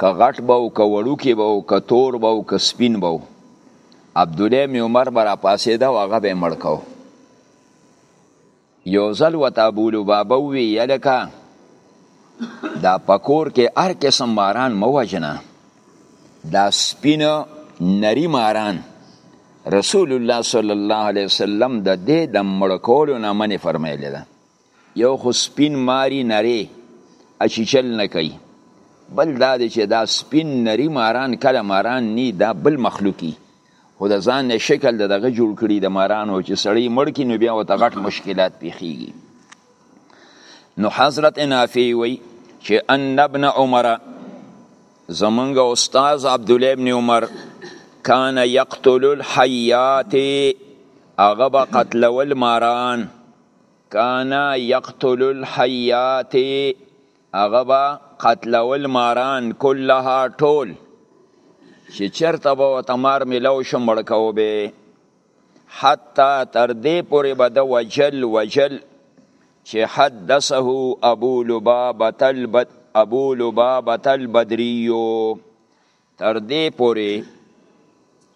که غټ به او که وړوکی به او که تور به او که سپین به عبدالله می عمر به را پاسېده او هغه به یې مړ کو یو ځل ورته ابولبابه وویل یلکه دا په کور کې هر قسم ماران مه وژنه دا سپین نری ماران رسول الله صلی الله علیه وسلم د دې د مړ کولو نه منې فرمایلی ده یو خو سپین ماری نری اچیچل نه کوي بل دا دی چې دا سپین نری ماران کله ماران نی دا بل مخلوقي خو د ځان نه شکل د دغه جوړ کړي د مارانو چې سړی مړ کړي نو بیا ورته غټ مشکلات پیښیږي نو حضرت نافع وی چې ان ابن عمر زمونږ استاد عبد الله ابن عمر کان یقتل الحیات هغه به قتلول ماران کان یقتل الحیات هغه به قتلول ماران کلها ټول چې چرته به ورته مار میلاو شو مړ کوو به حتی تر دې پورې به د وجل وجل چې حدثه ابو لبابة البد ابو لبابة البدريو تر دې پورې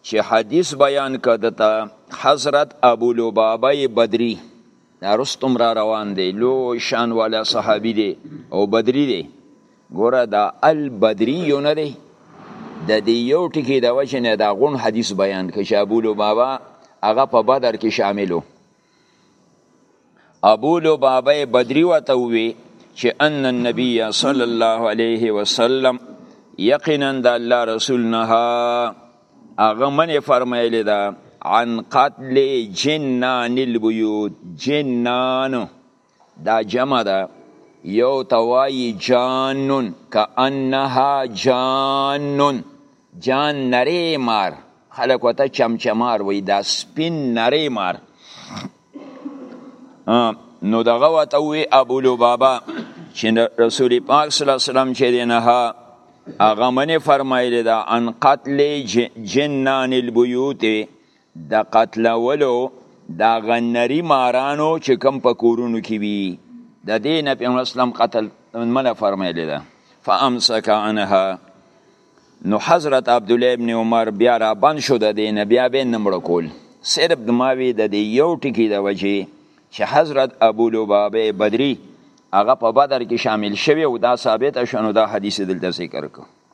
چې حدیث بیان کدته حضرت ابو لبابه بدری نارستم را روان دی لو شان والا صحابي دی او بدری دی ګوره دا البدری یو نه دی د دې یو ټکی د وجه نه دا غون حدیث بیان کړي چې ابو لبابه هغه په بدر کې شاملو ابو لبابه بدری وته وی چې ان النبي صلی الله علیه وسلم یقینا د الله رسول نه هغه منې فرمایلی ده عن قتل جنان البیوت جنان دا جمع ده یو توایی جانون که انها جانون جان نری مار خلق وته چمچمار وی دا سپین نری مار نو دغه وته وی ابو لبابا چې رسول پاک صلی الله علیه وسلم چې دینه هغه منه فرمایلی دا ان قتل جنان البیوت د قتلولو دا غنری مارانو چې کم په کورونو کې وي د دې نه پیغمبر اسلام قتل منه فرمایلی ده فامسک عنها نو حضرت عبد الله ابن عمر بیا را بند شو د دې نه بیا به نمړ کول صرف د ماوی د دې یو ټکی د وجې چې حضرت ابو لبابه بدری هغه په بدر کې شامل شوی او دا ثابت شونه دا حدیث دلته ذکر کو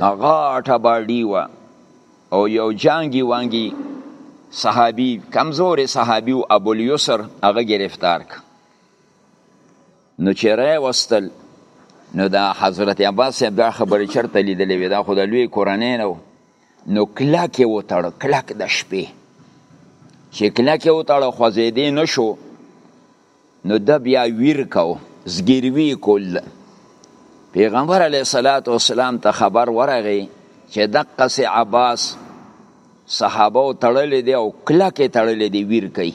غاټه باډی و او یو جانګی وانګی صحابی کمزور صحابی او ابو الیسر هغه گرفتار ک نو چیرې وستل نو دا حضرت عباس صاحب دا خبرې چرته لیدلې وې دا خو د لوی کورنۍ نه نو کلک یې وتړ کلک د شپې چې کلک یې وتړ خوځېدې نه شو نو ده بیا ویر کو زګیروی کول پیغمبر علیه الصلاۃ والسلام ته خبر ورغی چې دقه سي عباس صحابه تړلې دی او کلکه تړلې دی ویر کوي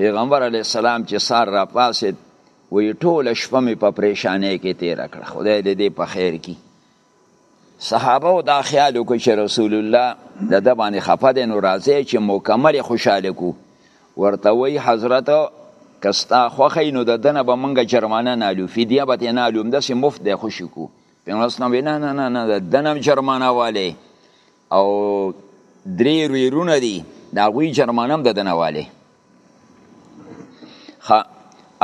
پیغمبر علیه السلام چې سار را پاسید وی ټول شپه می په پریشانه کې تیر کړ خدای دې دې په خیر کې صحابه او دا خیال وکړي چې رسول الله د د باندې خفه دی نو راځي چې مکمل خوشاله کو ورته وی حضرت کستا خوخی نو د دنه به منګه جرمانه نالو فدیه به نه لوم داسې مفت دی خوشی کو پیغمبر اسلام نه نه نه نه د دنه جرمانه والے او درې ویرونه دي دا غوی جرمانم د دنواله خ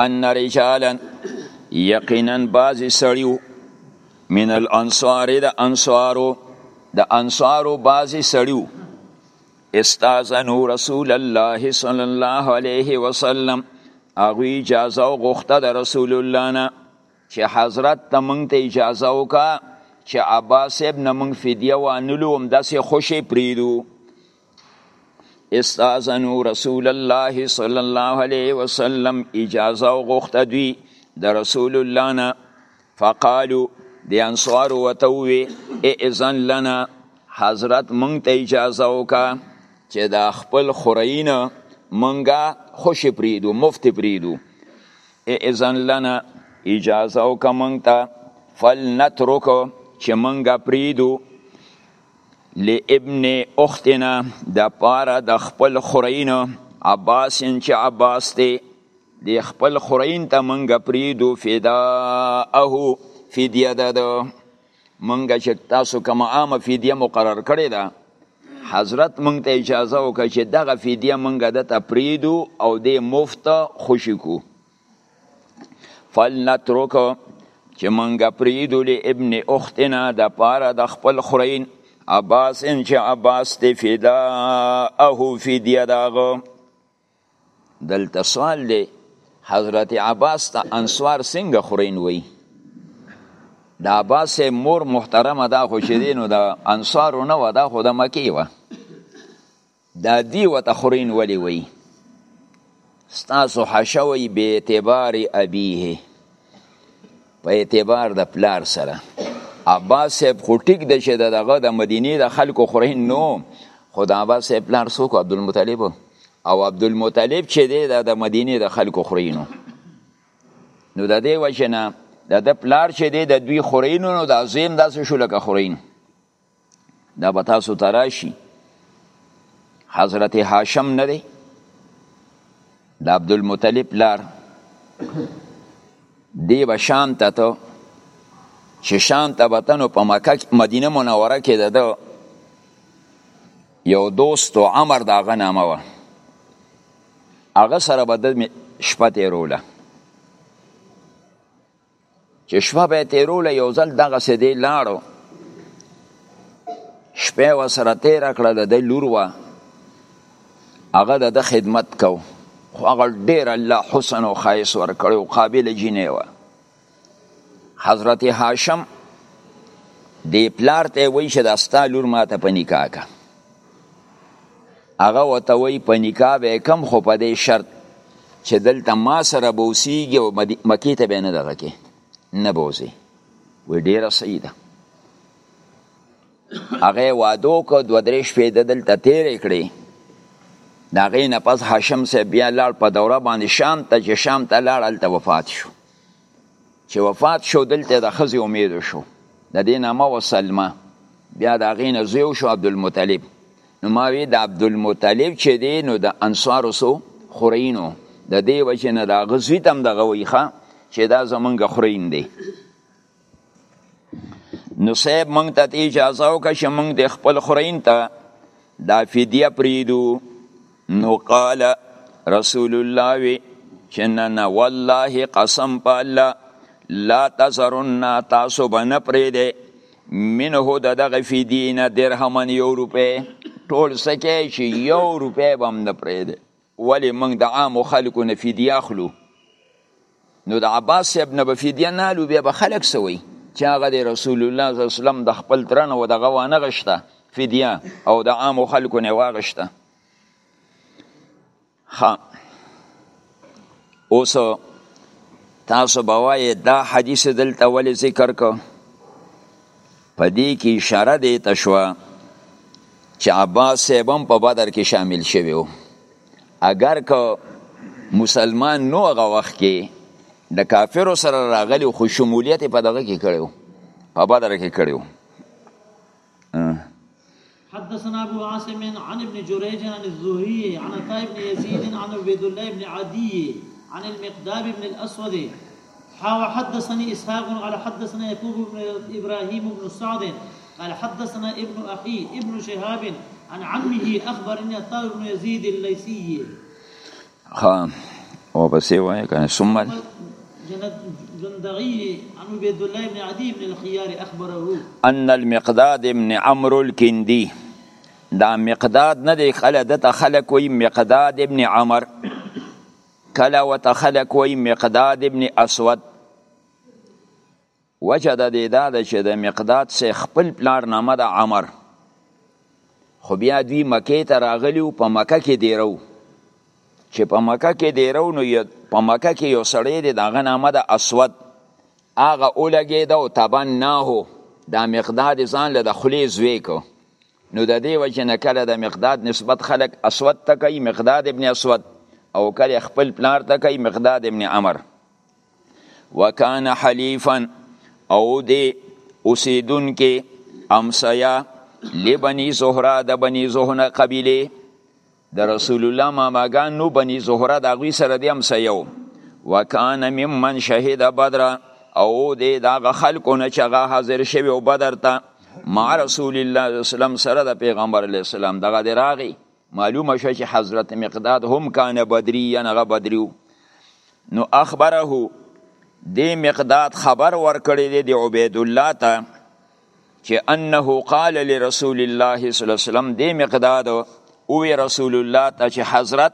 ان رجالا یقینا بعض سړیو من الانصار د انصارو د انصارو بعض سړیو استاذنو رسول الله صلی الله علیه وسلم اغوی اجازه غوښته د رسول الله نه چې حضرت ته مونږ ته اجازه وکا چې عباس صاحب نه مونږ فدیه وانلو هم داسې خوشې پریدو استاذنو رسول الله صلی الله علیه وسلم اجازه غوښته دوی د رسول الله نه فقالو د انصار وتوي اذن لنا حضرت مونږ ته اجازه وکا چې دا خپل خورینه مونږه خوش پریدو مفت پریدو اذن لنا اجازه او کمنګ ته فلنترک چې منګه پریدو لابن اختنا د پاره د خپل خورین عباس چې عباس دی د خپل خورین ته منګه پریدو فداءه فدیه ده مونږ چې تاسو کوم عامه فدیه مقرر کړې ده حضرت مونږ ته اجازه وکړه چې دغه فدیه مونږ د تپریدو او د مفت خوشی کو فلنترک چې مونږ پریدو ل ابن اختنا د پاره د خپل خورین عباس ان چې عباس ته فدا اهو فدیه داغه دلته سوال دی حضرت عباس ته انصار څنګه خورین وای د عباس مور محترمه دا خو چې دی نو د انصارو نه و دا خو د مکی و دا دی و ته خورین ولی وای ستاسو حشوی به اعتبار ابیه په اعتبار د پلار سره عباس صاحب خو ټیک د چې دغه د مدینه د خلکو خورین نو خو د عباس صاحب پلار څوک عبدالمطلب او عبدالمطلب چې دی د مدینه د خلکو خورینو نو د دې وجه نه د د پلار چې دی د دوی خورینو نو د عظیم داسې شو لکه خورین دا به تاسو ته راشي حضرت هاشم نه دی د عبدالمطلب لار دی به شام ته ته چې شام ته به تنو په مکه مدینه منوره کې د ده یو دوست و عمر د هغه نامه وه هغه سره به د شپه تېروله چې شپه به تیروله یو ځل دغه سدی لاړو شپه و سره تیر کړه د لور وا هغه د خدمت کو خو هغه ډیر الله حسن او خایس ور کړو قابل جنې و حضرت هاشم دی پلار ته وی چې دا ستا لور ماته په نکاح کا هغه ورته وایي په نکاح به یې کوم خو په دې شرط چې دلته ما سره به اوسېږي او مکې ته به یې نه دغه کې نه به وځي وایي ډېره صحیح ده هغه یې واده وکړ دوه درې شپې ده دلته تېرې کړې د هغې نه پس هاشم صاحب بیا لاړ په دوره باندې شام ته چې شام ته لاړ هلته وفات شو چې وفات شو دلته د خزي امید شو د دې نامه و سلمه بیا د غین زیو شو عبد المطلب نو ما وی د عبد المطلب چې دی نو د انصار سو خورینو د دې وجه نه دا غزوی تم د غویخه چې دا زمونږ خورین دی نو صاحب مونږ ته اجازه وکړه چې مونږ د خپل خورین ته دا فدیه پریدو نو قال رسول الله وی چې نه نه والله قسم په الله لا تزرن تاسو به نه پریدې منه د دغه فدینه درهمن یو روپې ټول سکه چې یو روپې به هم نه پریدې ولی موږ د عامو خلکو نه فدیه اخلو نو د عباس صاحب نه به فدیه نه الو بیا به خلک څه وایي چې هغه د رسول الله صلی الله علیه وسلم د خپل تره نه دغه وانه غشته فدیه او د عامو خلکو نه واغشته ښه اوس تاسو به وایې دا حدیث دلته ولې ذکر کو په دې کې اشاره دی ته شو چې عباس صاحب هم په بدر کې شامل شوی و اگر که مسلمان نو هغه وخت کې د کافرو سره راغلی خو شمولیت په دغه کې کړو په بدر کې کړو حدثنا ابو عاصم عن ابن جريج عن الزهري عن طيب بن يزيد عن عبيد الله بن عدي عن المقداب بن الأسود حاو حدثني إسحاق قال حدثنا يعقوب بن إبراهيم بن سعد قال حدثنا ابن أخي ابن شهاب عن عمه أخبرني عطاء بن يزيد الليثي ها او پسې وایې کنه ثم جندعي عن عبيد الله بن عدي بن الخيار اخبره ان المقداد بن عمرو الكندي دا مقداد نه دی خله د ته خلق وی مقداد ابن عمر کله وته خلق وی مقداد ابن اسود وجه د دې دا ده چې د مقداد سه خپل پلار نامه د عمر خو بیا دوی مکې ته راغلی په مکه کې دیرو چې په مکه کې دیرو نو په مکه کې یو سړی دی دغه نامه د اسود هغه ولګېده او تبناه دا مقداد ځان له د خولې زوی کو نو د دې وجه نه کله د مقداد نسبت خلق اسود ته کوي مقداد ابن اسود او کله خپل پلار ته کوي مقداد ابن عمر وکان حلیفا او دی اوسیدون کې امسیا لبنی زهرا د بنی زهنه قبیله د رسول الله ماماګان نو بنی زهره د غوی سره دی هم سيو وکانه ممن شهید بدر او دې دا خلکو نه چغه حاضر شوی او بدر ته مع رسول الله صلی الله علیه وسلم سره د پیغمبر علیه السلام دغه دراغي معلومه شوه چې حضرت مقداد هم کان بدری یا نغه بدریو نو اخبره دی مقداد خبر ورکړی دی دی عبید الله ته چې انه قال لرسول الله صلی الله علیه وسلم دی مقداد او رسول الله ته چې حضرت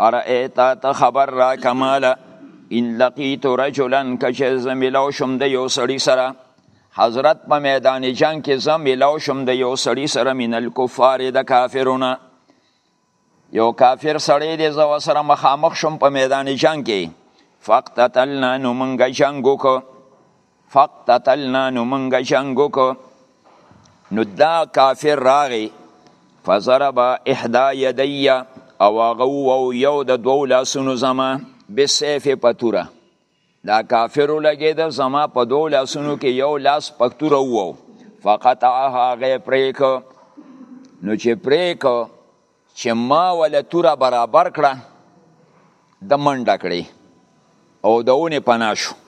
ارئیتا ته خبر را کماله ان لقیت رجلا کچه زمیلو شم د یو سړی سره حضرت په میدان جنگ کې زم ملاو شم د یو سړی سره من الکفار د کافرونه یو کافر سړی دی زو سره مخامخ شم په میدان جنگ کې فقتتلنا نو منګه جنگ وکړو فقتتلنا نو منګه جنگ وکړو نو دا کافر راغی فضرب احدا یدی او هغه وو یو د دوو لاسونو زما بسیف پتوره دا کافر ولګید زما په دوه لاسونو کې یو لاس پکتور وو فقطعها غی پریک نو چې پریک چې ما ول تور برابر کړه د منډه کړې او دونه پناشو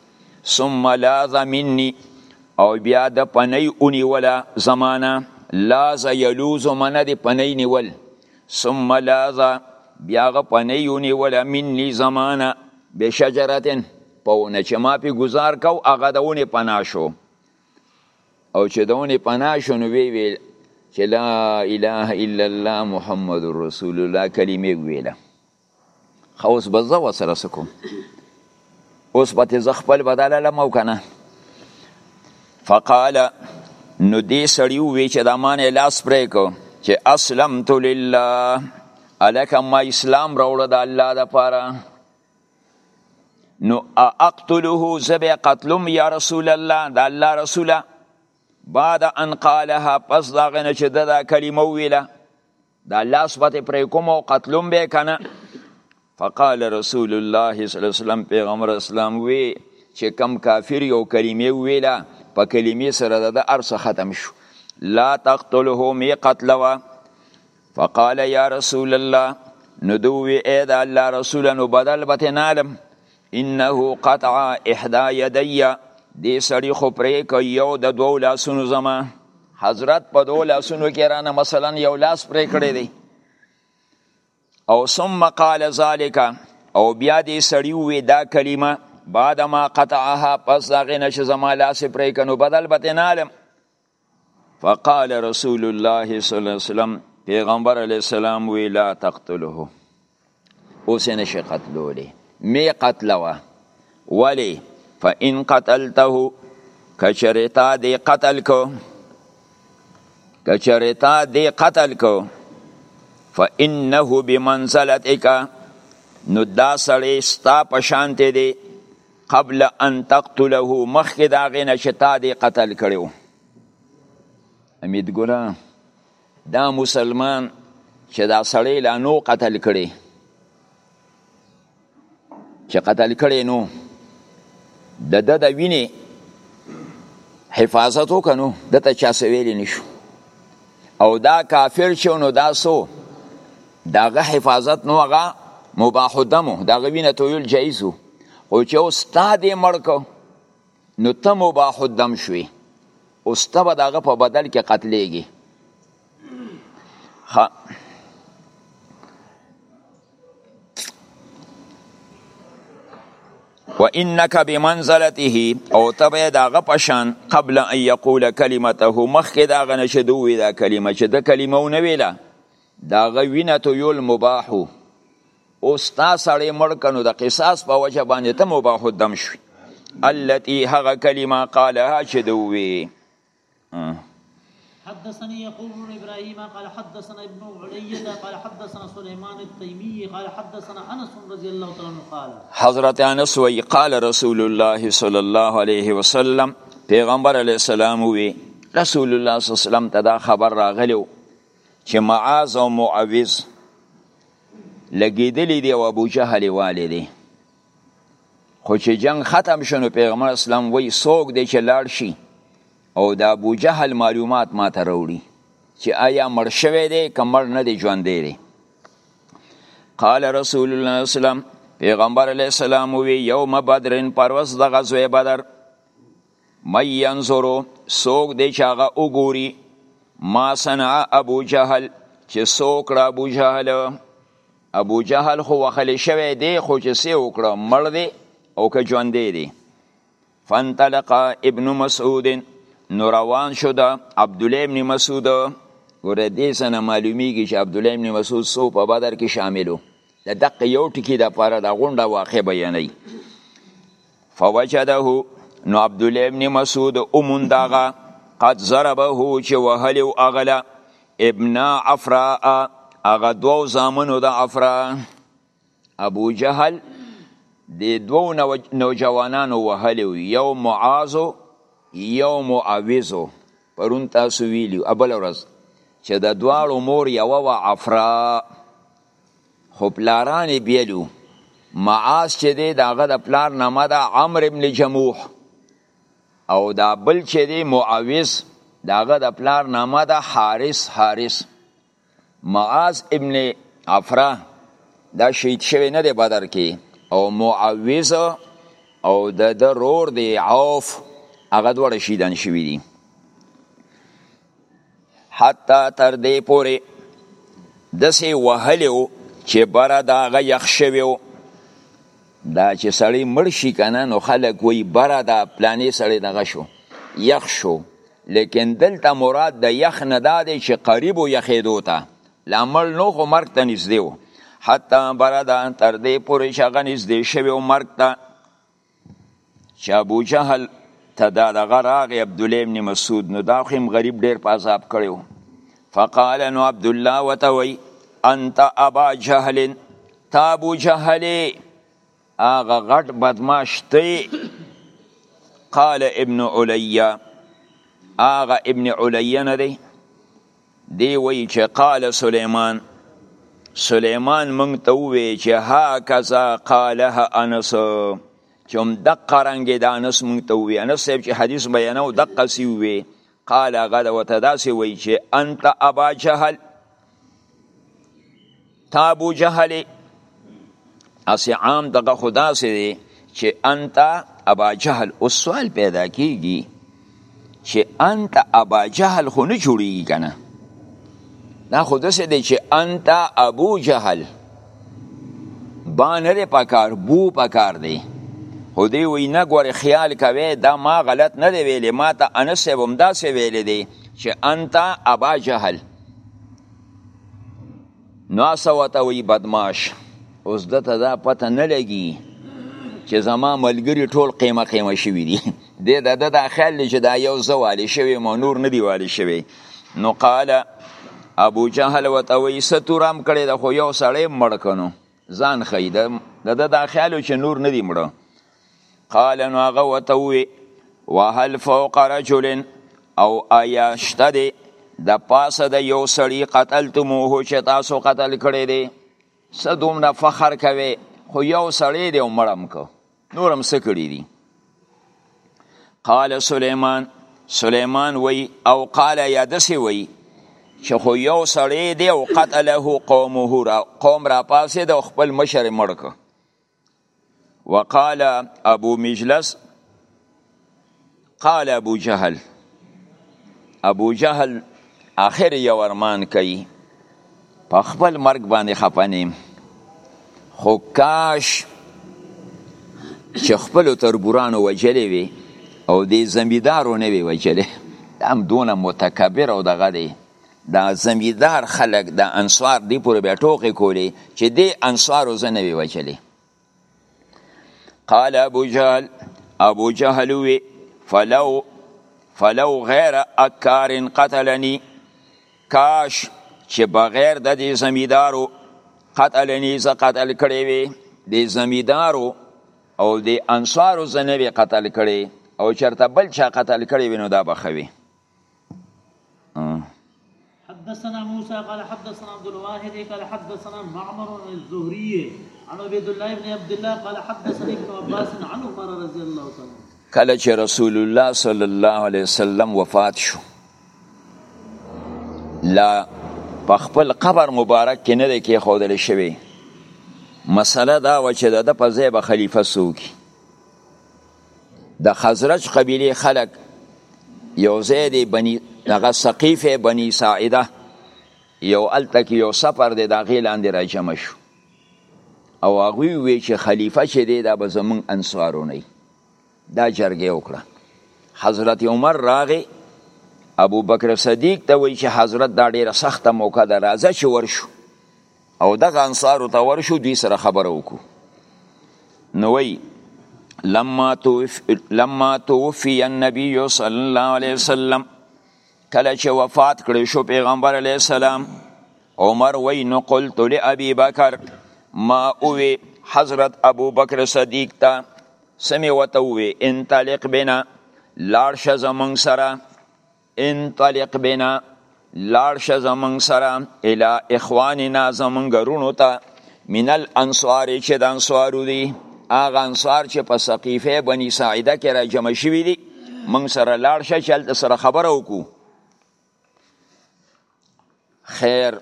ثم لاذ مني او بیا د پنۍ اونی ولا زمانہ لاذ یلوز من د پنۍ نیول ثم لازا بیا غ پنی یونی ولا منی زمانه بشجرتن پونه چې ما پی گزار کو هغه دونه پنا شو او چې دونه پنا شو نو وی ویل چې لا اله الا الله محمد رسول الله کلمه ویله خو اوس به زه وسره څه کوم اوس به تې زه خپل بدله لم او که نه فقال نو دې سړي ووی چې دا ما نه لاس پرې کو چې اسلمت لله هلکه ما اسلام راوړه د الله دپاره نو اقتله زه به قتلم یا رسول الله د الله رسوله بعد ان قالها پس دا غنه چې دا کلمه ویله دا لاس به ته پرې کوم او قتلوم به کنه فقال رسول الله صلی الله علیه وسلم پیغمبر اسلام وی چې کم کافر یو کلمه ویله په کلمې سره د ارس ختم شو لا تقتله می قتلوا فقال یا رسول الله نو دوی اې د الله رسول نو بدل به نالم انه قطع احدا یدی دی سړی خو پرې که یو د دوو لاسونو زما حضرت په دوو لاسونو کې رانه مثلا یو لاس پرې کړی دی او ثم قال ذالک او بیا دی سړی وی دا کلمه بعد ما قطعها پس داغه نشه زما لاس پرې کنو بدل بته نالم فقال رسول الله صلی الله علیه وسلم پیغمبر علیه السلام وی لا تقتله اوس نه شي قتلولی می قتلوه ولی فإن قتلته کچریتا دی قتل کو کچریتا دی قتل کو فإنه بمنزلتک نو دا سړی ستا په شانته دی قبل ان تقتله مخکې دا غینه چې تا دې قتل کړو امید ګره دا مسلمان چې دا سړی لا نو قتل کړي چې قتل کړي نو د د د وینې حفاظت وکنو د ته چا سویلی نشو او دا کافر شو نو دا سو داغه حفاظت نو هغه مباح دمو داغه وینه تویل جایزو خو چې استاد یې مړ کو نو ته مباح الدم شوي اوس ته به د هغه په بدل کې قتلیږي و انک بمنزلته او تبه دا غپشان قبل ان یقول کلمته مخکې دا غنه چې دوی دا کلمه چې د کلمه نه ویله دا غوینه یول مباحو او ستا سړی مړ کنو د قصاص په وجه باندې ته مباح الدم شوي التي هغه کلمه قالها چې دوی حدثني يعقوب بن ابراهيم قال حدثنا ابن علية قال حدثنا سليمان التيمي قال حدثنا انس رضي الله تعالى عنه قال حضرت انس وی قال رسول الله صلى الله عليه وسلم پیغمبر علیه السلام وی رسول الله صلی الله علیه وسلم ته دا خبر راغلی چې معاذ او معوذ لګیدلی دی او ابو جهل والي دی خو چې جنگ ختم شنو پیغمبر اسلام وای سوګ دی چې لاړ شي او د ابو جهل معلومات ما ته راوړي چې آیا مړ شوی دی که مړ نه دی ژوند دی قال رسول الله اسلام پیغمبر علیه السلام وی یوم بدرن پروس د غزوه بدر مې ينظرو سوک دی چې هغه وګوري ما صنع ابو جهل چې سوکړه ابو جهل ابو جهل خو وخلی شوی دی خو چې سې وکړه مړ دی او که ژوند دی فانطلق ابن مسعود نو روان شو د عبد الله ابن مسعود ور دې سنه معلومیږي چې عبد الله ابن مسعود سو په بدر کې شاملو د دقه یو ټکی د پاره د غونډه واقع بیانې فوجده نو عبد الله ابن مسعود اومون داغه قد ضربه چې وهلی او اغلا ابن عفراء اغه دوو زامنو د عفراء ابو جهل د دوو نوجوانانو وهلی یو معاذ یو معاوذ پرون تاسو ویلی ابل ورځ چې د دواړو مور یو وا عفراء خو پلاران یې بیلو معاذ چې دی د هغه د پلار نامه ده عمرو بن جموح او دا بل چې دی معاوز د هغه د پلار نامه ده حارث حارث معاذ ابن عفره دا شهید شوی نه دی بدر کې او معاوز او د د رور دی عوف هغه دواړه شهیدان شوي دي حتی تر دې پورې دسې وهلی و چې بره د هغه یخ شوی و دا چې سړی مړ شي که نه نو خلک وایي بره دا پلانې سړی دغه شو یخ شو لیکن دلته مراد د یخ نه دا دی چې قریب و یخېدو ته لا مړ نو خو مرګ ته نږدې و حتی بره دا تر دې پورې چې هغه نږدې شوی و مرګ ته چې ابو جهل ته دا دغه راغی عبدالله ابن مسعود نو دا خو هم غریب ډیر په عذاب کړی و فقال نو عبدالله ورته وایي انت ابا جهل تا ابو جهل هغه غټ بدمعاش دی قال ابن علیه هغه ابن علیه نه دی دی وی چې قال سلیمان سلیمان مونږ ته وی چې هاکذا قالها انس چې هم دقه رنګ د انس مونږ ته وی انس صاحب چې حدیث بیانو دقه سی وی قال غدا وتداسي وی چې انت ابا جهل تا ابو جهل اسی عام دغه خدا سي دي چې انت ابا جهل او سوال پیدا کیږي چې انت ابا جهل خو نه جوړیږي کنه دا خو دسه دی چې انت ابو جهل با نه دی پکار بو پکار دی خو دی وی نه ګورې خیال کوي دا ما غلط نه دی ویلې ما ته انس هم داسې ویلې دی چې انت ابا جهل نو اسه وته وی بدماش اوس دته دا پته نه لګي چې زما ملګری ټول قیمه قیمه شوی دي د د د خیال دی چې دا یو زوالی شوی مو نور نه دی والی شوی نو قال ابو جهل وته وی ستورم کړي د خو یو سړی مړ کنو ځان ښیي د ده دا خیال چې نور نه دی مړه قال نو هغه ورته ووی وهل فوق رجل او آیا شته دی د پاسه د یو سړي قتلتموه چې تاسو قتل کړی دی څه دومره فخر کوي خو یو سړی دی او مړم کو نور هم څه کړي دي قال سلیمان سلیمان وی او قال یا دسی وی چې خو یو سړی دی او قتله قومه را قوم را پاسې د خپل مشر مړک وقال ابو مجلس قال ابو جهل ابو جهل آخر یو ارمان کوي په خپل مرګ باندې خپنیم خو کاش چې خپل تربورانو وجلې وي او دې زمیدارو نه وي وجلې هم دونه متکبر او دغه دی دا زمیدار خلک د انصار دی پورې بیا ټوکې کولې چې دې انصارو زه نه وي وجلې قال ابو جهل ابو جهل وی فلو فلو غیر اکار قتلنی کاش چې بغیر د دې زمیدارو قتلنی ز قتل کړي وي د زمیدارو او د انصارو زنه به قتل کړي او چرته بل چا قتل کړي وي نو دا بخوي حدثنا موسى قال حدثنا عبد الواحد قال حدثنا معمر الزهري عن عبد الله بن عبد الله قال حدثني ابن عباس عن عمر رضي الله تعالى کله چې رسول الله صلی الله علیه وسلم وفات شو لا په خپل قبر مبارک کې نه دی کې خودل شوی مسله دا و چې د په ځای به خلیفه سوکی د خزرج قبیله خلک یو ځای دی بنی هغه سقیفه بنی ساعده یو الته کې یو سفر دی د هغې لاندې راجمع شو او هغوی وی چې خلیفه چې دی دا به زمونږ انصارو نه دا جرګه وکړه حضرت عمر راغی ابو بکر صدیق ته وی چې حضرت دا ډیره سخته موقع ده راځه چې ورشو او دغه انصارو ته ورشو دوی سره خبره وکړو نو وی لما توف لما توفي النبي صلى الله عليه وسلم کله چې وفات کړی شو پیغمبر علی السلام عمر وی نو قلت لابي بکر ما اوی حضرت ابو بکر صدیق ته سمې وته وی انطلق بنا لاړ شه زمونږ سره انطلق بنا لاړ شه زمونږ سره الی اخواننا زمونږ رونو ته من الانصار چې د انصارو دي هغه انصار چې په سقیفه بنی ساعده کې را جمع شوي دي مونږ سره لاړ شه چې هلته سره خبره وکړو خیر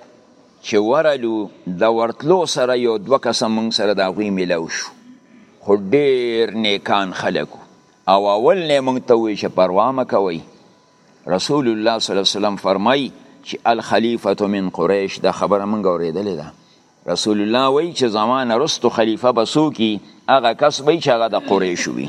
چې ورلو د ورتلو سره یو دوه کسه مونږ سره د هغوی میلاو شو خو ډیر نیکان خلک او اول نه مونږ ته وی چې پروا مه کوئ رسول الله صلی الله علیه وسلم فرمای چې الخلیفه من قریش دا خبره مونږ اوریدلې ده رسول الله وی چې زمانه رستو خلیفه بسو کی هغه کس به چې هغه د قریش وي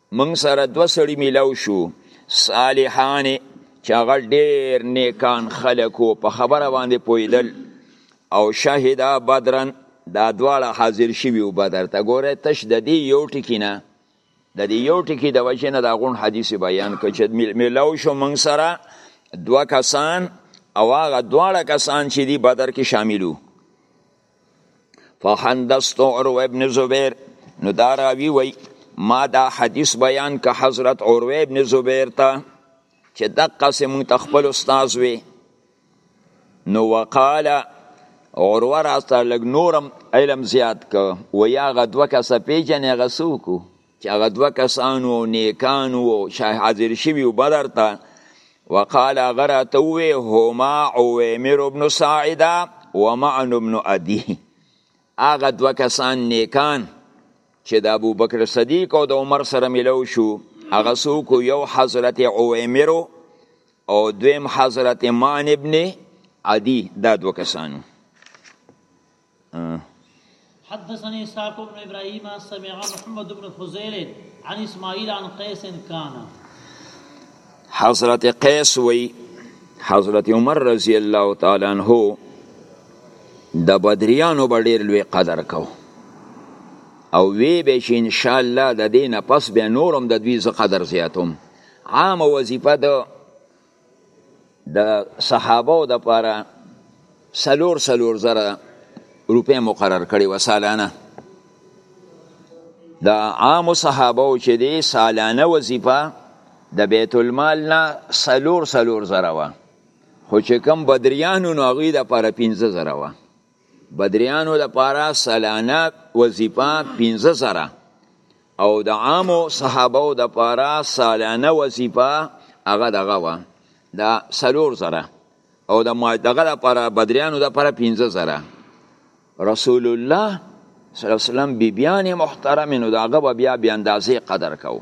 موږ سره دوه سړي میلاو شو صالحان چې هغه ډېر نیکان خلک وو په خبره باندې پوهېدل او شهدا بدرن دا دواړه حاضر شوي وو بدر ته ګوره تش د دې یو ټکي نه د دې یو ټکي د وجې نه دا غون حدیث بیان کړ چې میلاو شو موږ سره دوه کسان او هغه دواړه کسان چې دی بدر کې شاملو فحدثت عروه ابن زبیر نو دا راوی وی ما دا حدیث بیان که حضرت عروه ابن زبیر ته چې دقه سه مونږ تخپل استاد وی نو وقال عروه راته لګ نورم علم زیات که و یا غدوه کسه پیجن غسو کو چې هغه دوه کسان وو نیکان وو شاه حاضر شوي و بدر ته وقال هغه راته ووې هما عویمر ابن ساعده ومعن ابن ادیه هغه دوه کسان نیکان چې د ابو بکر صدیق او د عمر سره ملو شو هغه څوک یو حضرت عویمر او دویم حضرت معن ابن عدی دا دوه کسانو حدثني اسحاق بن ابراهيم سمع محمد بن فضيل عن اسماعيل عن قيس كان حضرت قيس وي حضرت عمر رضی الله تعالی عنہ د بدریانو به ډیر لوی قدر کو او وی به چې ان شاء الله د دینه پس به نورم د دوی ز قدر زیاتوم عام وظیفه د د صحابه د پاره سلور سلور زره روپې مقرر کړي و سالانه د عام صحابه چې دی سالانه وظیفه د بیت المال نه سلور سلور زره و خو چې کم بدریانو نو هغوی د پاره پنځه زره و بدریانو لپاره سالانه وظیفه 15 زره او د عامو صحابه لپاره سالانه وظیفه هغه دغه و دا سلور زره او د دغه لپاره بدریانو لپاره 15 زره رسول الله صلی الله علیه وسلم بیبیان محترم نو داغه بیا بیا اندازې قدر کوو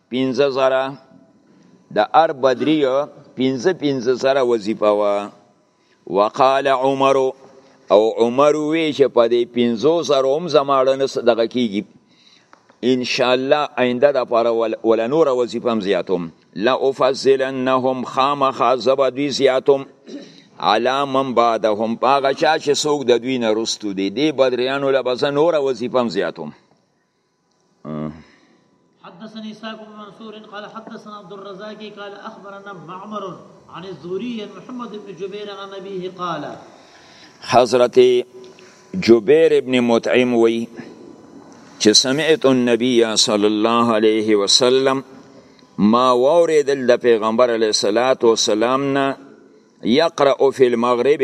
پنځه زره د ار بدری پنځه پنځه زره وظیفه وا وقال عمر او عمر وی چې په دې پنځو زره هم زماړه نه دغه کیږي ان شاء الله آینده د پر ول نور وظیفه زیاتوم لا افضلنهم خامخ زب دوی زیاتوم علا من بعدهم پاغه چا چې څوک د دوی نه رستو دي دی بدریانو لبزه نور وظیفه زیاتوم حدثني ساق بن منصور قال حدثنا عبد الرزاق قال اخبرنا معمر عن الزوري عن محمد بن جبير عن ابيه قال حضرت جبير ابن مطعم وی چې سمعت النبي صلى الله عليه وسلم ما ووریدل د پیغمبر علیه الصلاۃ والسلام نه یقرأ فی المغرب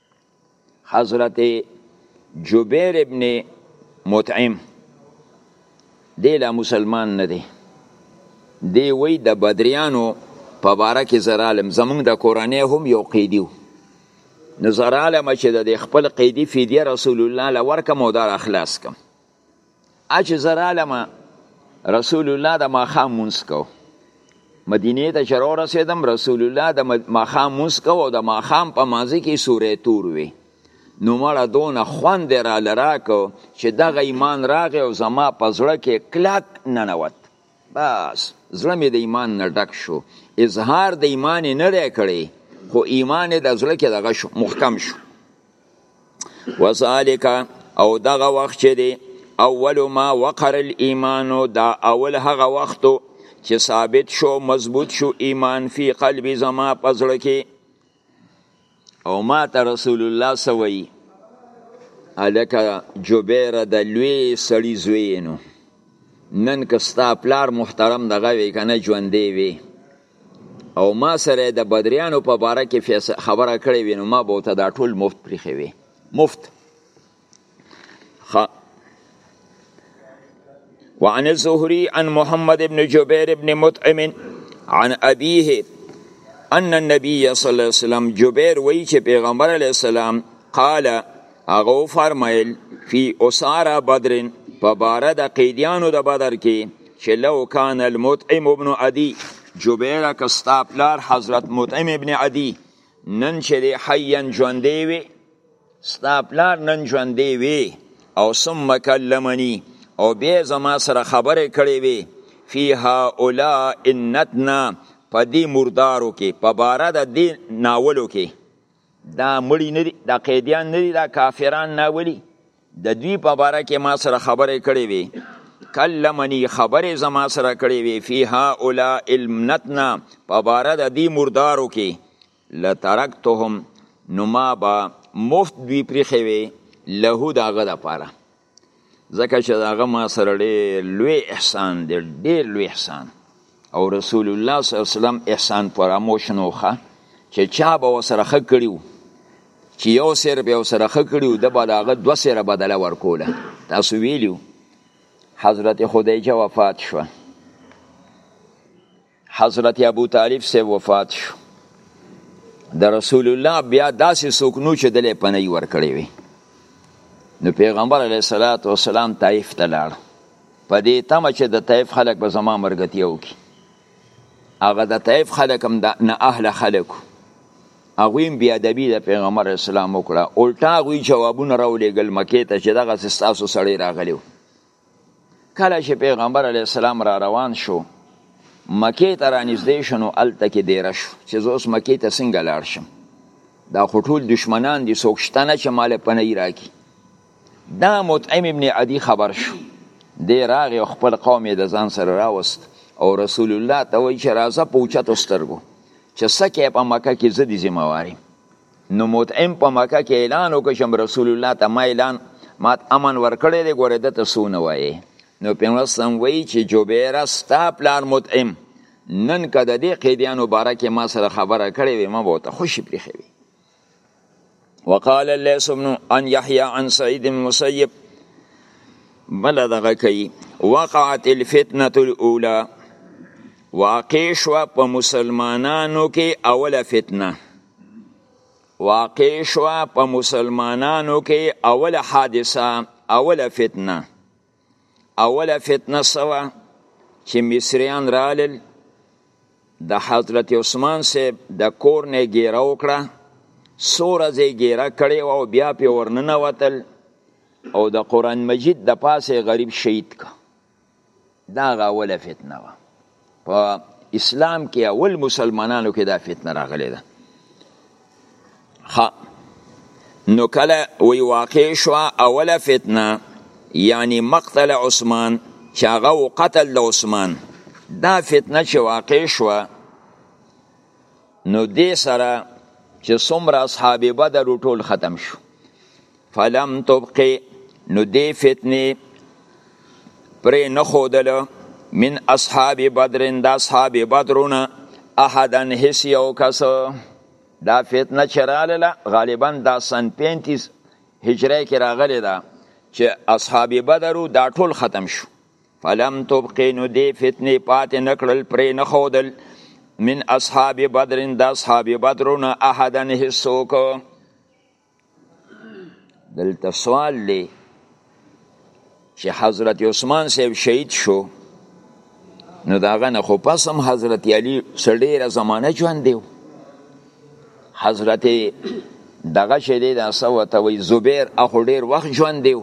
حضرت جبیر ابن متعم دی لا مسلمان نه دی دی وی د بدریانو په باره کې زرالم زمونږ د کورنۍ هم یو قیدیو نو زرالم چې د خپل قیدی فدیه رسول الله لور کوم او دا اخلاص کوم اچ زرالم رسول الله د ماخام مونږ کو مدینه ته چرو رسیدم رسول الله د ماخام مونږ کو او د ماخام په مازی کې سورې تور وی نو مړه دون خوند را لراکو چې دغه ایمان راغی او زما په زړه کې کلک ننوت بس زړه مې د ایمان نه ډک شو اظهار د ایمان نه لري کړی خو ایمان د زړه کې دغه شو محکم شو وذالک او دغه وخت چې دی اول ما وقر الايمان دا اول هغه وخت چې ثابت شو مضبوط شو ایمان فی قلب زما پزړه کې او ما ته رسول الله سوئی الکه جبیر د لوی سړی زوی نو نن که ستا پلار محترم دغه وی کنه ژوندې وی او ما سره د بدریانو په باره کې خبره کړې وي نو ما به ته دا ټول مفت پریښې وي مفت وعن الزهري عن محمد بن جبير بن مطعم عن أبيه أن النبي صلى الله عليه وسلم جبير وی چې پیغمبر علیه السلام قال هغه وفرمایل فی اسارا بدر په باره د قیدیانو د بدر کې چې لو کان المطعم ابن عدی جبیر کستا پلار حضرت مطعم ابن عدی نن چې دی حیان ژوندې وي ستا پلار نن ژوندې وي او ثم کلمنی او بیا زما سره خبرې کړې وي فی هؤلاء انتنا په دې مردارو کې په باره د دې ناولو کې دا مړی ندی دا قیدیان ندی دا کافران نه ولی د دوی په باره کې ما سره خبرې کړې وي کلمنی خبرې زما سره کړې وي فی هؤلاء المنتنا په باره د دې مردارو کې لترکتهم نو ما به مفت دوی پریښې وي له دغه لپاره ځکه چې هغه ما سره ډېر لوی احسان دی ډېر لوی احسان او رسول الله صلی الله علیه وسلم احسان فراموش نه وخه چې چا به وسره ښه کړي چې یو سر به وسره ښه کړي د به د هغه دوه سره بدله ورکوله تاسو ویلي حضرت خدیجه وفات شوه حضرت ابو طالب سه وفات شو د رسول الله بیا داسې څوک نو چې دلې پنۍ ورکړې وي نو پیغمبر علیه الصلاۃ والسلام طائف ته لاړ په دې تمه چې د طائف خلک به زما مرګتي او کی هغه د طائف خلک هم د نه اهل خلک هغه هم بیا د بی د پیغمبر اسلام وکړه الټا غوي جوابونه راولېګل مکه ته چې دغه سستاسو سړی راغلی کله چې پیغمبر علی السلام را روان شو مکه ته را نږدې شنو الته کې دیره شو چې زه اوس مکه ته څنګه لاړ شم دا خو ټول دشمنان دي څوک شته نه چې مال پنۍ راکړي دا مطعم ابن عدي خبر شو دی راغی خپل قوم یې د ځان سره راوست او رسول الله ته وایي چې راځه په اوچتو سترګو چې څه کې په مکه کې زه دي ذمه واریم نو مطعم په مکه کې اعلان وکړ چې رسول الله ته ما اعلان ما امن ورکړی دی ګوره دته څو نه وایې نو پیغمبر اسلام وایي چې جبیره ستا پلار مطعم نن که د دې قیدیانو باره کې ما سره خبره کړې وي ما به ورته خوشي پرېښې وي وقال الليث بن ان يحيى عن سعيد بن مسيب بل دغه کوي وقعت الفتنه الاولى واقع شو په مسلمانانو کې اوله فتنه واقع شو په مسلمانانو کې اوله حادثه اوله فتنه اوله فتنه سوا چې مصریان رالل د حضرت عثمان صاحب د کور نه ګیره وکړه سوره زی ګیره کړي او بیا په ورننه وتل او د قران مجید د پاسه غریب شهید کا دا هغه اوله فتنه وه په اسلام کې اول مسلمانانو کې دا فتنه راغلې ده ها نو کله وی واقع شو اوله فتنه یعنی مقتل عثمان چې هغه قتل د عثمان دا فتنه چې واقع شوه نو دې سره چې څومره اصحاب بدر ټول ختم شو فلم تبقي نو دې فتنه پرې نه خودل من اصحاب بدر د اصحاب بدرونه احدن هیڅ یو کس دا فتنه چې رااله غالبا دا سن 35 هجری کې راغلی ده چې اصحاب بدر دا ټول ختم شو فلم تبقي نو دې فتنې پاتې نکړل پرې نه خودل من اصحاب بدر د اصحاب بدرونه احدن هیڅوک دلته سوال دی چې حضرت عثمان صاحب شهید شو نو داغه نه خو پس هم حضرت علی سړیره زمانه ژوند دی حضرت دغه شهید اسو ته وی زبیر اخو ډیر وخت ژوند دی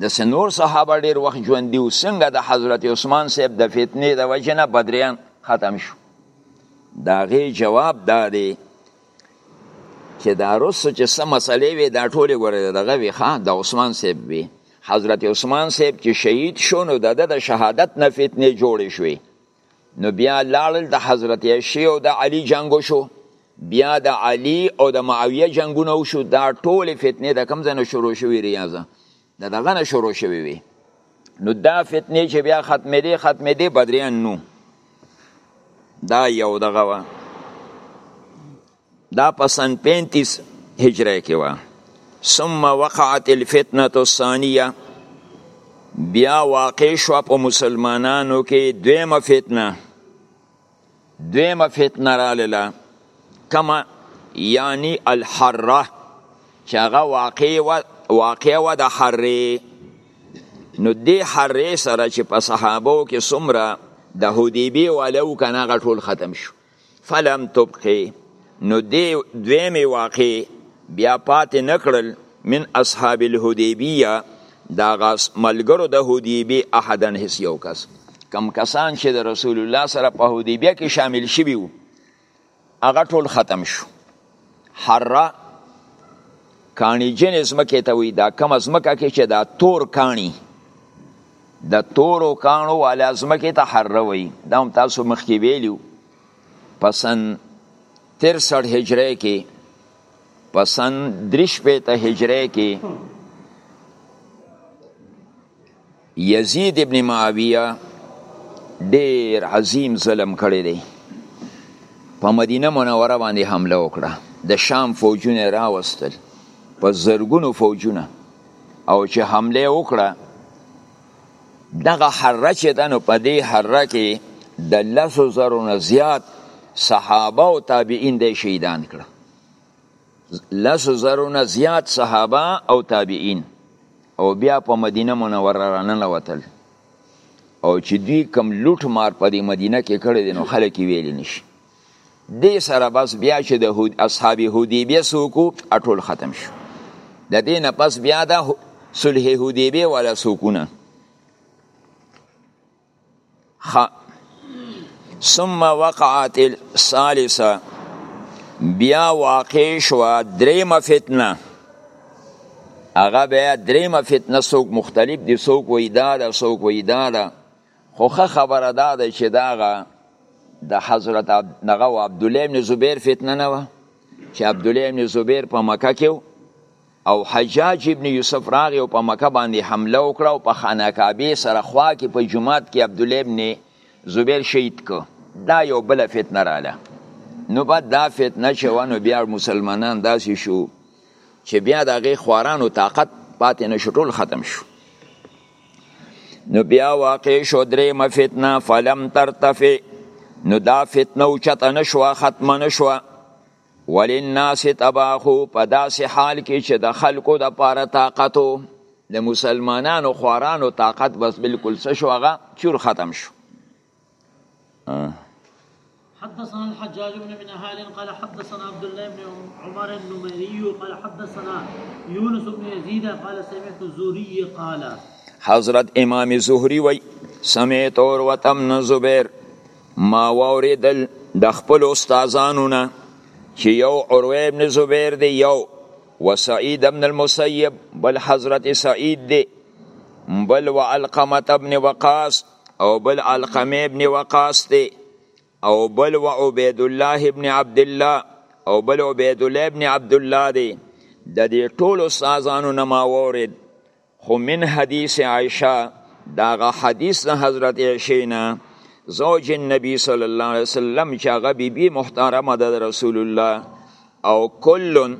د سنور صحابه ډیر وخت ژوند دیو څنګه د حضرت عثمان صاحب د فتنې د وجه نه بدریان ختم شو دا غي جواب دا دی چې دا رسو چې سم مسلې وي دا ټوله ګوره دغه وی ښا د عثمان صاحب وی حضرت عثمان صاحب چې شهید شو نو د د شهادت نه فتنې جوړې شوې نو بیا لاړل د حضرت عشی او د علی جنگ شو بیا د علی او د معاویه جنگونه وشو دا ټول فتنه د کم ځنه شروع شوې ریاضه دا دغه نه شروع شوې وي نو دا فتنه چې بیا ختمې دي ختمې دي بدریان نو دا یو دغه دا په سن 35 هجری کې و ثم وقعت الفتنه الثانيه بیا واقع شو په مسلمانانو کې دویمه فتنه دویمه فتنه رااله کما یعنی الحره چې هغه واقع و واقع و د حره نو دې حره سره چې په صحابو کې څومره د حدیبی والو کنه غټول ختم شو فلم تبقي نو دی دویمه واقع بیا پاتې نکړل من اصحاب الهدیبیه دا غاس ملګرو د هدیبی احدن هیڅ یو کس کم کسان چې د رسول الله سره په هدیبیه کې شامل شوي وو هغه ټول ختم شو حره کانی جن زمکه ته وی دا کم زمکه کې چې دا تور کانی د تورو کانو والا زمکه ته حره وی دا هم تاسو مخکې ویلیو پسن تر سړ هجره کې پسن درش په ته هجره کې یزید ابن معاویه ډیر عظیم ظلم کړی دی په مدینه منوره باندې حمله وکړه د شام فوجونه راوستل په زرګونو فوجونه او چې حمله وکړه دغه حره چې ده نو په دې حره کې د لسو زرو نه زیات صحابه او تابعین دی شهیدان کړه لس زرو نه زیات صحابه او تابعین او بیا په مدینه منوره را ننوتل او چې دوی کم لوټ مار په دې مدینه کې کړی دی نو خلک یې ویلی نشي دې سره بس بیا چې د اصحاب حدیبیه څوک ټول ختم شو د دې نه پس بیا د صلح حدیبیه والا څوکونه خ ثم وقعت الثالثه بیا واقع شو دریم فتنه هغه بیا دریم فتنه سوق مختلف دي سوق وې دا ده سوق وې دا ده خو خبره دا ده چې داغه د دا حضرت نغه عبد الله بن زبیر فتنه نه و چې عبد الله بن زبیر په مکه کې او حجاج ابن یوسف راغی او په مکه باندې حمله وکړه او په خانه کعبه سره خوا کې په جماعت کې عبد الله ابن زبیر شهید کو دا یو بل فتنه رااله نو بعد دا فتنه چې ونه بیا مسلمانان داسې شو چې بیا د هغې خوارانو طاقت پاتې نه شو ټول ختم شو نو بیا واقع شو درېیمه فتنه فلم ترتفع نو دا فتنه اوچته نه شوه ختمه نه شوه وللناس تباخو په داسې حال کې چې د خلکو د پاره طاقتو د مسلمانانو خوارانو طاقت بس بالکل څه شو هغه چور ختم شو حدثنا الحجاج بن من هال قال حدثنا عبد الله بن عمر النميري قال حدثنا يونس بن يزيد قال سمعت الزهري قال حضرت امام زهري وي سمعت اور وتم زبير ما واوریدل د خپل استادانو نه چې یو عروه ابن زبیر دی یو و سعید ابن المسیب بل حضرت سعید دی بل و علقمت ابن وقاص او بل علقمه ابن وقاص دی او بل و عبید الله ابن عبد الله او بل عبید الله ابن عبد الله دی د دې ټولو استادانو نه ما وورید خو من حدیث عائشه داغه حدیث د حضرت عائشه نه زوج النبي صلی الله علیه وسلم چې هغه بیبي محترمه ده رسول الله او کلن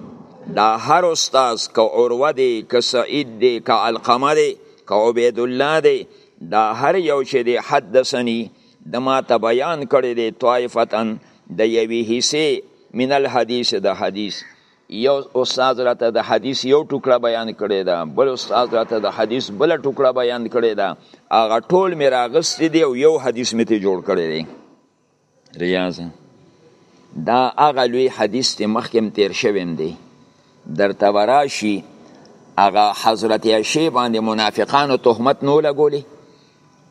دا هر استاد که عروه دی که سعید دی که علقمه دی که عبید الله دی دا هر یو چې دی حدثنی د ما ته بیان کړی دی طائفتن د یوې حصې من الحدیث د حدیث یو استاد راته د حدیث یو ټوکړه بیان کړی ده بل استاد راته د حدیث بل ټوکړه بیان کړی ده هغه ټول می راغستی دی او یو حدیث می ته جوړ کړی دی ریاض دا هغه لوی حدیث ته مخکم تیر شویم دی در توراشی هغه حضرت عشی باندې منافقانو تهمت نو لګولی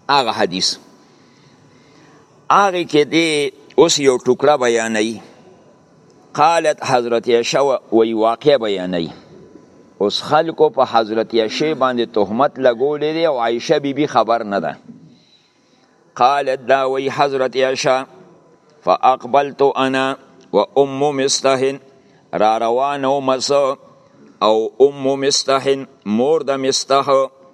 هغه حدیث هغه کې دی اوس یو ټوکړه بیانوي قالت حضرت عائشه وی واقع بیانوي اوس خلکو په حضرت عائشه باندې تهمت لګولې دی او عائشه بیبي بی خبر نه ده قالت دا وی حضرت عائشه فاقبلت انا و ام مستحن را روانه مزه او ام مستحن مور د مستحن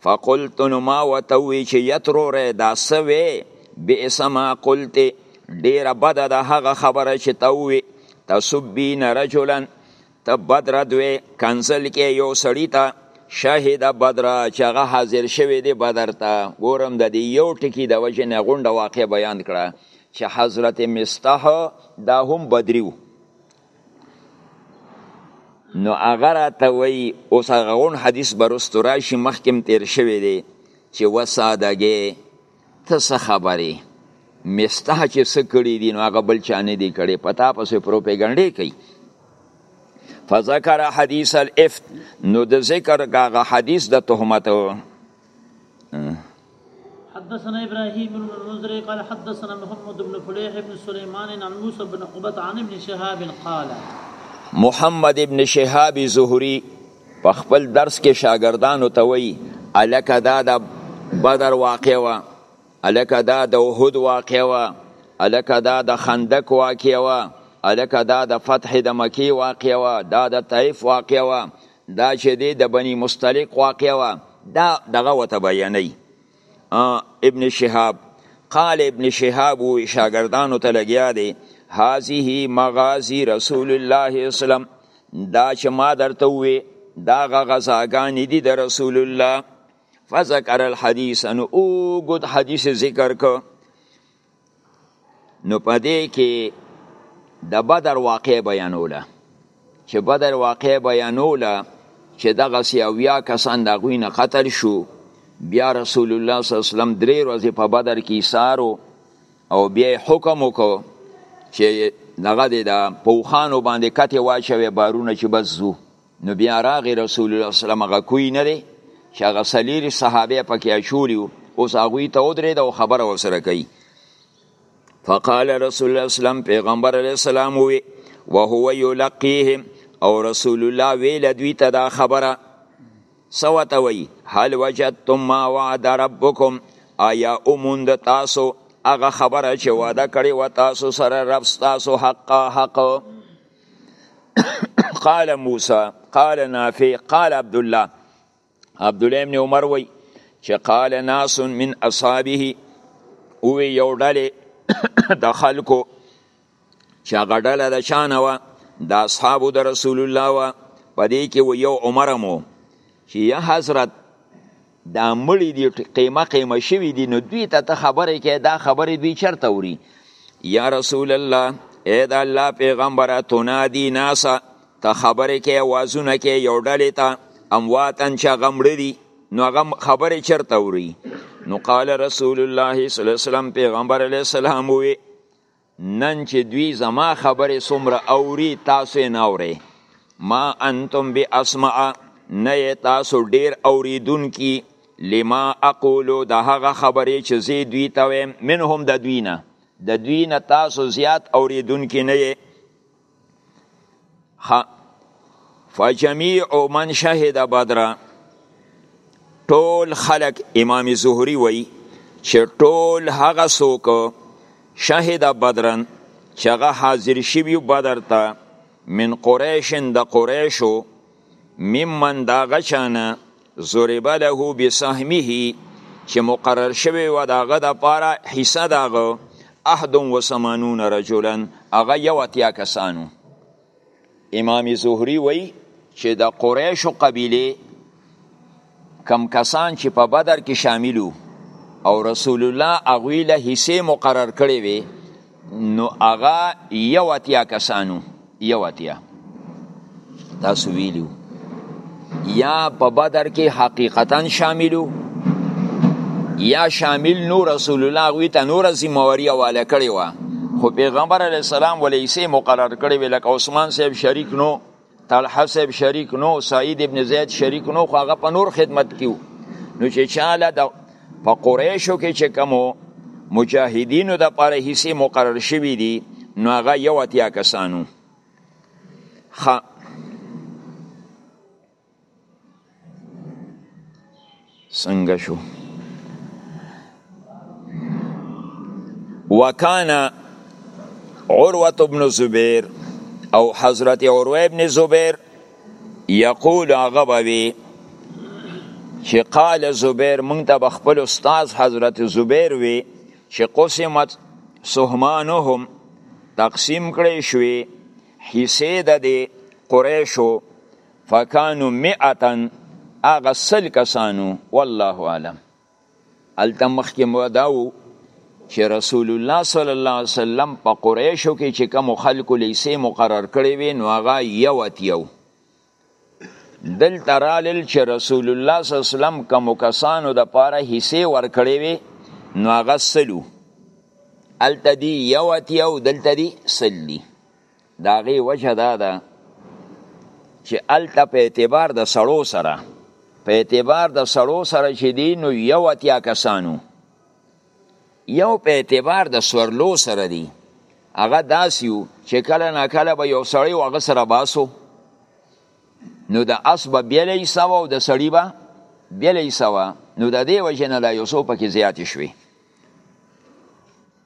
فقلت نو ما وته وی چې یتروره دا سوي بئس ما قلت ډیره بد ده هغه خبره چې ته وی تسبین رجلا ته بدر دوی کنزل کې یو سړی ته شهید بدر چې هغه حاضر شوی دی بدر ته ګورم د دې یو ټکی د وجه نه غونډه واقع بیان کړه چې حضرت مستح دا هم بدریو نو هغه راته وایي اوس هغه غون حدیث به رستو راشي مخکې هم تېر شوی دی چې وسادګې ته څه خبرې مې ستا چې څه کړي دي نو هغه بل چا نه دي کړي په تا پسې پروپیګنډې کوي فذکر حدیث الافت نو د ذکر هغه حدیث د تهمت حدثنا ابراهيم بن المنذر قال حدثنا محمد بن فليح بن سليمان عن موسى بن عقبة عن ابن شهاب قال محمد ابن شهاب زهري په خپل درس کې شاګردانو ته وایي الکه دا د بدر واقع وه الکه دا د احد واقع وه الکه دا د خندق واقع وه الکه دا د فتح د مکی واقع وه دا د طیف واقع وه دا چې دی د بنی مستلق واقع وه دا دغه وته بیانوي ابن شهاب قال ابن شهاب و شاگردانو ته لګیا دی هذه مغازی رسول الله اسلام دا چې ما درته وې دا غزاګانې دي د رسول الله فذكر الحديث ان اوګد حدیث ذکر کو نو په دې کې د بدر واقع بیانوله چې بدر واقع بیانوله چې دغه سی اویا کسان د غوی نه قتل شو بیا رسول الله صلی الله علیه وسلم درې ورځې په بدر کې سارو او بیا حکم وکړ چې دغه د پوخانو باندې کته واچوي بارونه چې بس زو نو بیا راغی رسول الله صلی الله علیه وسلم کوی نه دی چې هغه سلیری صحابه پکې اچولی اوس هغه ته ودرې دا خبره وسره کوي فقال رسول الله اسلام پیغمبر علیه السلام وی وهو یلقیهم او رسول الله ویل دوی ته دا خبره سوته وی هل وجدتم ما وعد ربکم آیا اوموند تاسو هغه خبره چې وعده کړې و تاسو سره رب تاسو حق حق قال موسی قال نافع قال عبد الله عبد الله ابن عمر وی چې قال ناس من اصحابه او یو ډله د خلکو چې هغه ډله د شانه وه د اصحابو د رسول الله وه په دې کې و یو عمر مو چې یا حضرت دا مړی دی قیمه قیمه شوی دی نو دوی ته ته خبرې کې دا خبرې دوی چرته وری یا رسول الله اې دا الله پیغمبره تنادی ناسا ته خبرې کې وازونه کې یو ډلې ته امواتن چې غمړه دي نو هغه خبرې چرته وری نو قال رسول الله صلی الله علیه وسلم پیغمبر علیه السلام وی نن چې دوی زما خبرې څومره اوري تاسو یې نه اورئ ما انتم باسمع نه یې تاسو ډېر اورېدونکي لما اقولو د هغه خبرې چې زه دوی ته وایم منهم د دوی نه د دوی نه تاسو زیات اورېدونکي نه یې ها فجميع من شهد بدر ټول خلق امام زهري وای چې ټول هغه څوک شهد بدرن چې هغه حاضر شوی بدر ته من قریش د قریشو ممن دا غچانه ضرب له بسهمه چې مقرر شوی و داغه د پاره حصہ داغه احد و سمانون رجلا هغه یو اتیا کسانو امام زهری وای چې د قریش قبیله کم کسان چې په بدر کې شاملو او رسول الله اغوی له حصے مقرر کړی وي نو هغه یو اتیا کسانو یو اتیا تاسو ویلو یا په بدر کې حقیقتا شاملو یا شامل نو رسول الله وی ته نور زمواري حواله کړی و خو پیغمبر علی السلام ولې سه مقرر کړی وی لکه عثمان صاحب شریک نو طلحه صاحب شریک نو سعید ابن زید شریک نو خو هغه په نور خدمت کیو نو چې چاله د په قریشو کې چې کومو مجاهدینو د پاره حصے مقرر شوی دی نو هغه یو اتیا کسانو خ څنګه شو وکانا عروه ابن زبیر او حضرت عروه ابن زبیر یقول هغه بوي چې قال زبیر مونږ ته بخپل استاد حضرت زبیر وی چې قسمت سهمانهم تقسیم کړی شوی حصے د قریشو فکانو مئتا هغه سل کسانو والله عالم هلته مخکې مو دا و چې رسول الله صلی الله علیه وسلم په قریشو کې چې کوم خلکو لیسې مقرر کړې وي نو هغه یو اتیو دلته رالل چې رسول الله صلی الله علیه وسلم کوم کسانو د پاره حصې ورکړې وي نو هغه سلو هلته دي یو اتیو دلته دي سل دي دا غي وجه دا ده چې الته په اعتبار د سړو سره په اعتبار د سړو سره چې دی نو یو اتیا کسانو یو په اعتبار د سورلو سره دی هغه داسیو چې کله نه کله به یو سړی و هغه سره باسو نو د اسب بیلې سوا او د سړی به بیلې سوا نو د دې وجه نه لا یو څو پکې زیات شوي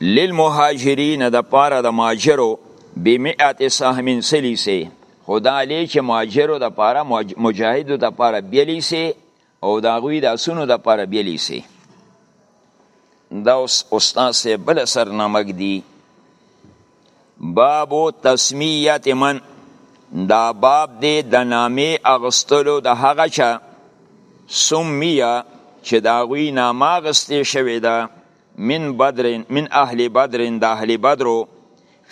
للمهاجرین د پاره د ماجرو بمئات سهم سلیسه خدا لی چې ماجرو د پاره مجاهدو د پاره بیلیسه او دا غوی د اسونو د پاره بیلیسه دا استاد سه بل سر نمک دی بابو تسمیت من دا باب دی د نامې اغستلو د هغه چا سمیه چې دا غوی نامه اغستې شوې ده من بدر من اهل بدر د اهل بدرو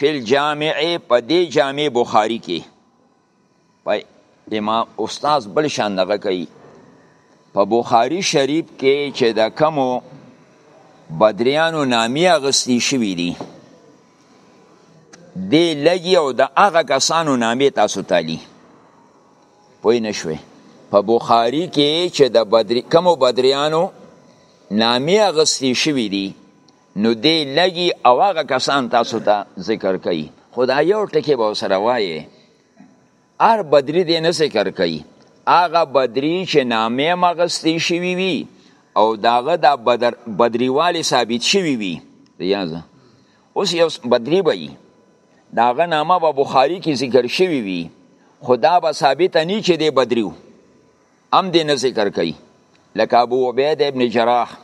فی الجامع په دې جامع بخاری کې په امام استاد بل شان دغه کوي په بخاری شریف کې چې د کمو بدریانو نامی اغستی شوی دی دی لګي او د هغه کسانو نامی تاسو تالی پوه نه شوې په بخاری کې چې د بدری کمو بدریانو نامې اغستې شوي دي نو دی لګي او هغه کسان تاسو ته ذکر کوي خدا یو ټکی به سره وایي هر بدری دی نه ذکر کوي هغه بدری چې نامې مغستې شوي وي او داغه د بدر بدریوالي ثابت شوي وي ریاضه اوس یو بدلی به وي د هغه نامه به بخاري کې ذکر شوي وي خو دا به ثابته نه چې دی بدري و هم دې نه ذکر کوي لکه ابو عبید ابن جراح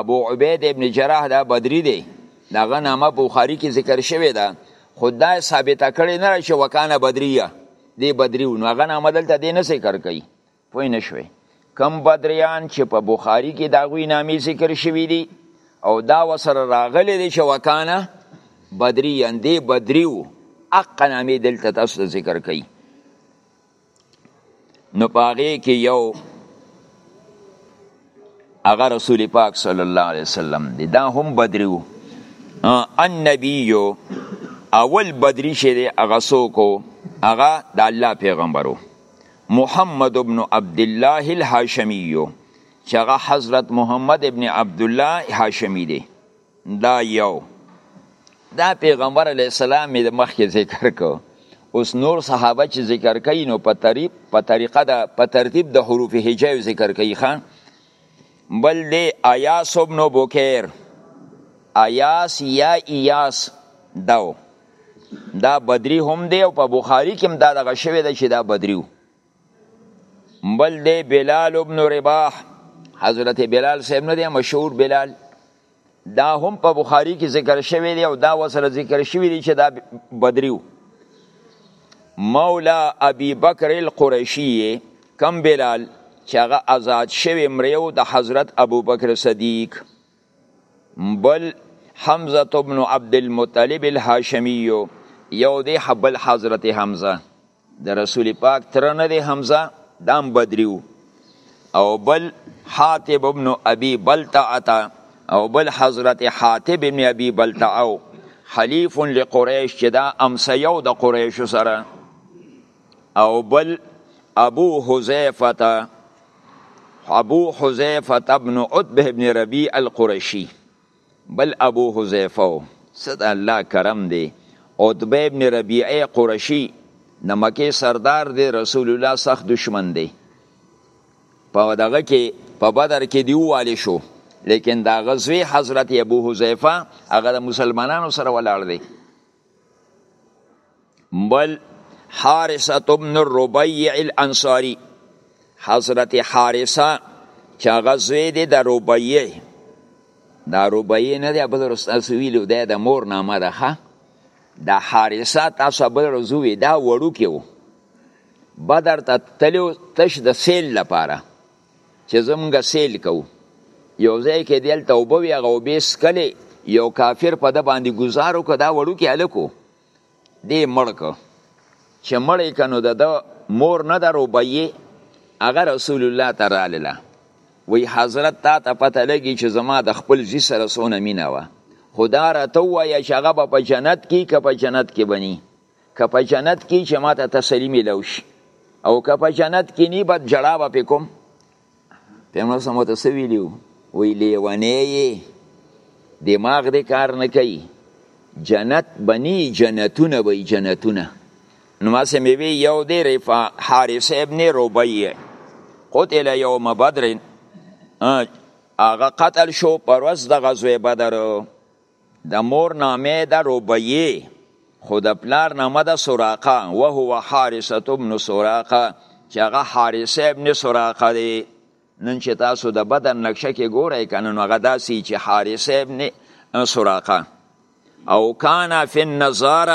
ابو عبید ابن جراح دا بدري دی د هغه نامه بخاري کې ذکر شوې ده خو دا ثابته کړې نه چې وکانه بدریه دی بدري و نو هغه نامه دلته دې نه ذکر کوي پوه نه شوي کم بدریان چې په بخاری کې دا غوی نامې ذکر شوی دي او دا وسره راغلی دی چې وکانه بدری اندې بدری وو اق نامې دلته تاسو ذکر کړي نو پاغه کې یو هغه رسول پاک صلی الله علیه وسلم دی دا هم بدری وو ان نبی اول بدری شه دی هغه سوکو هغه د الله پیغمبرو محمد ابن عبدالله الهاشمی چې هغه حضرت محمد ابن عبدالله هاشمی دی دا یو دا پیغمبر علی السلام د مخکې ذکر کو اوس نور صحابه چې ذکر کوي نو په تریب په طریقه د په ترتیب د حروف هجای ذکر کوي خان بل دی ایاس ابن بوکیر ایاس یا ایاس داو دا بدری هم دی او په بخاری کې هم دا دغه شوی دی چې دا بدریو بل دی بلال ابن رباح حضرت بلال صاحب نه دی مشهور بلال دا هم په بخاری کې ذکر شوی دی او دا وسره ذکر شوی دی چې دا بدریو مولا ابي بکر القرشي کم بلال چې هغه آزاد شوی مریو د حضرت ابو بکر صدیق بل حمزه ابن عبد المطلب الهاشمی یو دی بل حضرت حمزه د رسول پاک تر نه دی حمزه دام بدریو او بل حاتب ابن ابي بلتعه او بل حضرت حاتب ابن ابي بلتعه حلیف لقریش چې دا امسیو د قریش سره او بل ابو حذیفه ابو حذیفه ابن عتبه ابن ربیع القرشی بل ابو حذیفه صد الله کرم دی عتبه ابن ربیعه قرشی د مکه سردار دی رسول الله سخت دشمن دی په دغه کې په بدر کې دی والی شو لیکن دا غزوی حضرت ابو حذیفه هغه د مسلمانانو سره ولاړ دی بل حارثه ابن الربيع الانصاري حضرت حارثه چې هغه زوی دی د ربيع دا ربيع نه دی بل رستاس ویلو دی د مور نامه ده ښه د حارثه تاسو بل رزوی دا وړو کې وو بدر ته تلو تش د سیل لپاره چې زمونږ سیل کوو یو ځای کې دلته وبوي هغه وبې سکلې یو کافر په د باندې گزارو که دا وړو کې هلکو دی مړ که چې مړ یې که نو د ده مور نه ده ربیې هغه رسول الله ته رالله وی حضرت تا ته پته لګي چې زما د خپل زی سره څونه مینه وه خو دا راته ووایه چې هغه به په جنت کې که په جنت کې بني که په جنت کې چې ما ته تسلي میلو شي او که په جنت کې نی بد جړا به پې کوم پیغمبر سم وته څه ویلي وو وی لیونی یې دماغ دې کار نه کوي جنت بنی جنتونه به جنتونه نو ما سه مې وی یو دی رفا حارث ابن ربیع قتل یوم بدر هغه قتل شو پر ورځ د غزوه بدر د مور نامه ده ربیه خو د پلار نامه ده سراقه وهو حارثه ابن سراقه چې هغه حارثه ابن سراقه دی نن چې تاسو د بدن نقشه کې ګورئ کنه نو هغه داسې چې حارث ابن سراقه او کانا فی النظار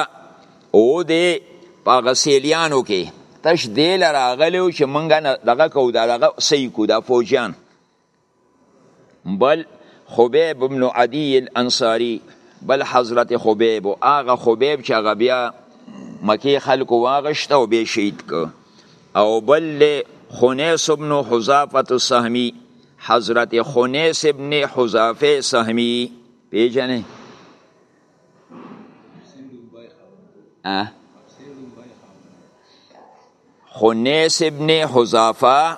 او دی په غسیلیانو کې تش دی لراغلی چې مونږ دغه کو دغه صحیح کو دا فوجیان بل خبیب ابن عدی الانصاری بل حضرت خبیب او هغه خبیب چې هغه بیا مکی خلکو واغشت او به شهید کو او بل خنیس ابن حذافه السهمی حضرت خنیس ابن حذافه سهمی پیژنې خنیس ابن حذافه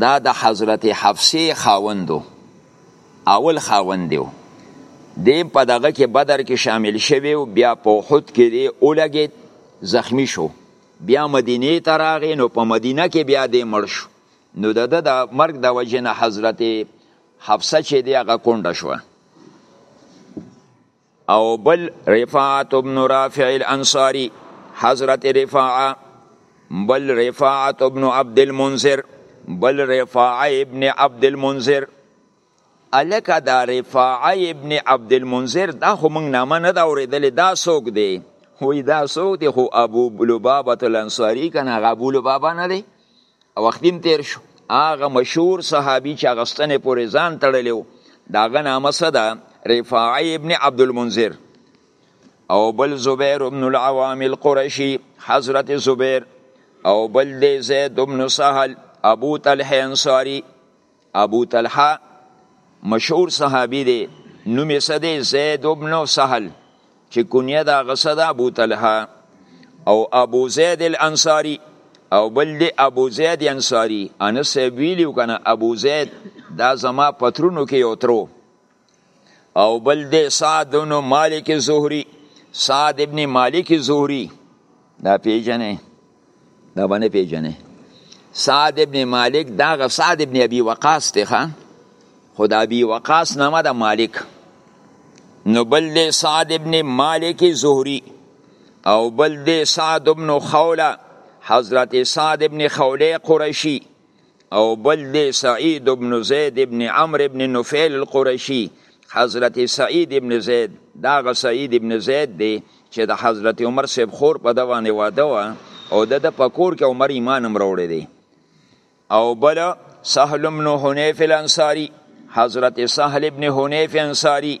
دا د حضرت حفصه خاوندو اول خاوند دیو دی په دغه کې بدر کې شامل شوی او بیا په احد کې دی اولګید زخمی شو بیا مدینه ته راغی نو په مدینه کې بیا دی مړ شو نو د د مرګ د وجه نه حضرت حفصه چې دی هغه کونډه شوه او بل رفاعت ابن رافع الانصاری حضرت رفاعه بل رفاعت ابن عبد المنذر بل رفاعه ابن عبد المنذر الکه دا رفاعه ابن عبد المنذر دا خو موږ نامه نه دا اورېدلې دا څوک دی وی دا څوک دی خو ابو لبابه الانصاری کنه ابو لبابه نه دی وخت هم تیر شو هغه مشهور صحابي چې هغه ستنې پورې ځان تړلی و د هغه نامه څه ده رفاعه ابن عبدالمنذر او بل زبیر ابن العوام القرشي حضرت زبیر او بل دی زید ابن سهل ابو طلحه انصاري ابو طلحه مشهور صحابي دی نوم یې څه دی زید ابن سهل چې کنیه د هغه څه ده ابو طلحه او ابو زید الانصاري او بل دی ابو زید انصاري انس صاحب ویلي که نه ابو زید دا زما پترونو کې یو ترو او بل دی سعد بن مالک زهری سعد ابن مالک زهری دا پیژنې دا باندې پیژنې سعد ابن مالک دا غ سعد ابن ابي وقاص ته خان خدا ابي وقاص نامه د مالک نو بل دی سعد ابن مالک زهری او بل دی سعد ابن خوله حضرت سعد ابن خوله قرشی او بل دی سعید ابن زید ابن عمر ابن نفیل القرشی حضرت سعید ابن زید دا غ سعید ابن زید دی چې د حضرت عمر صاحب خور په دوانه واده و او د د پکور کې عمر ایمان هم راوړی دی او بل سهل ابن حنیف الانصاری حضرت سهل ابن حنیف انصاری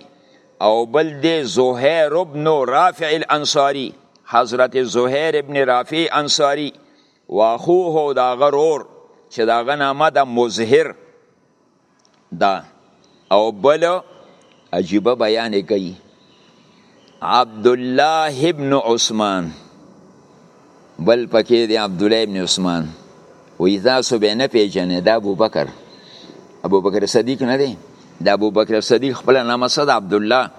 او بل دی زهیر ابن رافع الانصاری حضرت زهیر ابن رافع انصاری واخوه او د هغه رور چې د هغه نامه ده مظهر ده او بل عجیبه بیان یې کوي عبدالله ابن عثمان بل پکې دی عبدالله ابن عثمان وی تاسو به نه پیژنې دا ابو بکر ابو بکر صدیق نه دی دا ابو بکر صدیق خپل نامه صد عبدالله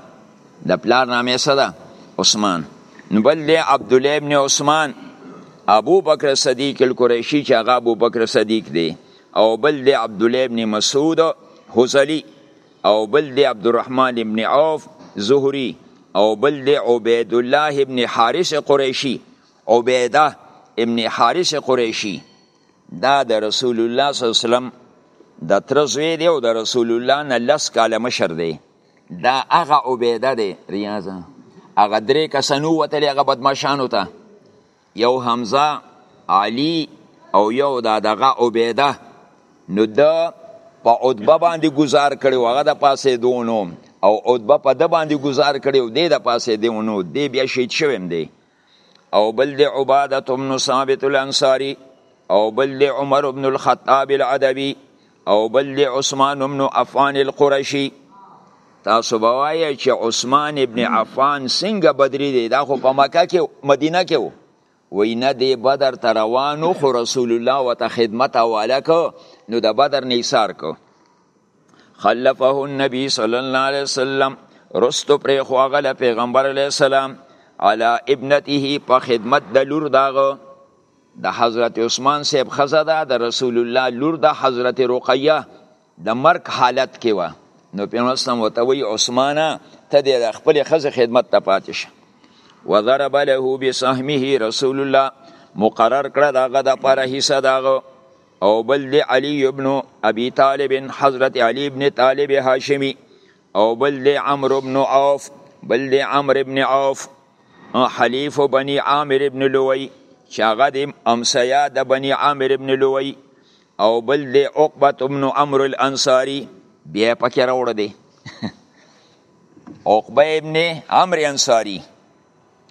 د پلار نامه څه ده عثمان نو بل دی عبد الله ابن عثمان ابو بکر صدیق القریشی چې هغه ابو بکر صدیق دی او بل دی عبد الله ابن مسعود حزلی او بل دی عبد الرحمن ابن عوف زهری او بل دی عبید الله ابن حارث قریشی عبیده ابن حارث قریشی دا د رسول الله صلی الله علیه وسلم د تر زوی دی او د رسول الله نه لس کاله مشر دی دا هغه عبیده دی ریاضه هغه درې کسان ووتل هغه بدمعشانو ته یو حمزه علی او یو دا دغه عبیده نو دا په عتبه باندې گزار کړي هغه د پاسې دونو او عتبه په د باندې گزار کړي او د د پاسې دونو دی بیا شهید شوم دی او بل دی عباده بن ثابت الانصاری او بل دی عمر بن الخطاب العدوی او بل دی عثمان بن عفان القرشی تاسو بوایه چې عثمان ابن عفان څنګه بدری دی دا خو په مکه کې مدینه کې وو وای نه دی بدر ته روانو خو رسول الله وته خدمت حواله کو نو د بدر نیثار کو خلفه النبي صلی الله علیه وسلم رستو پر خواغله پیغمبر علیه السلام علی ابنته په خدمت د لور داغه د حضرت عثمان صاحب خزه ده د رسول الله لور د حضرت رقیه د مرک حالت کې و نو پیغمبر وته وی عثمانه ته د خپل خزه خدمت ته پاتې شه وضرب له بسهمه رسول الله مقرر کړه داغه د پاره حصہ داغه او بل دی علی ابن ابي طالب حضرت علی ابن طالب هاشمی او بل دی عمرو ابن عوف بل دی عمرو ابن عوف حلیف بنی عامر ابن لوی چې هغه دی امسیا د بنی عامر ابن لوی او بل دی عقبه ابن عمرو الانصاری بیا پکې راوړ دی عقبه ابن عمرو انصاری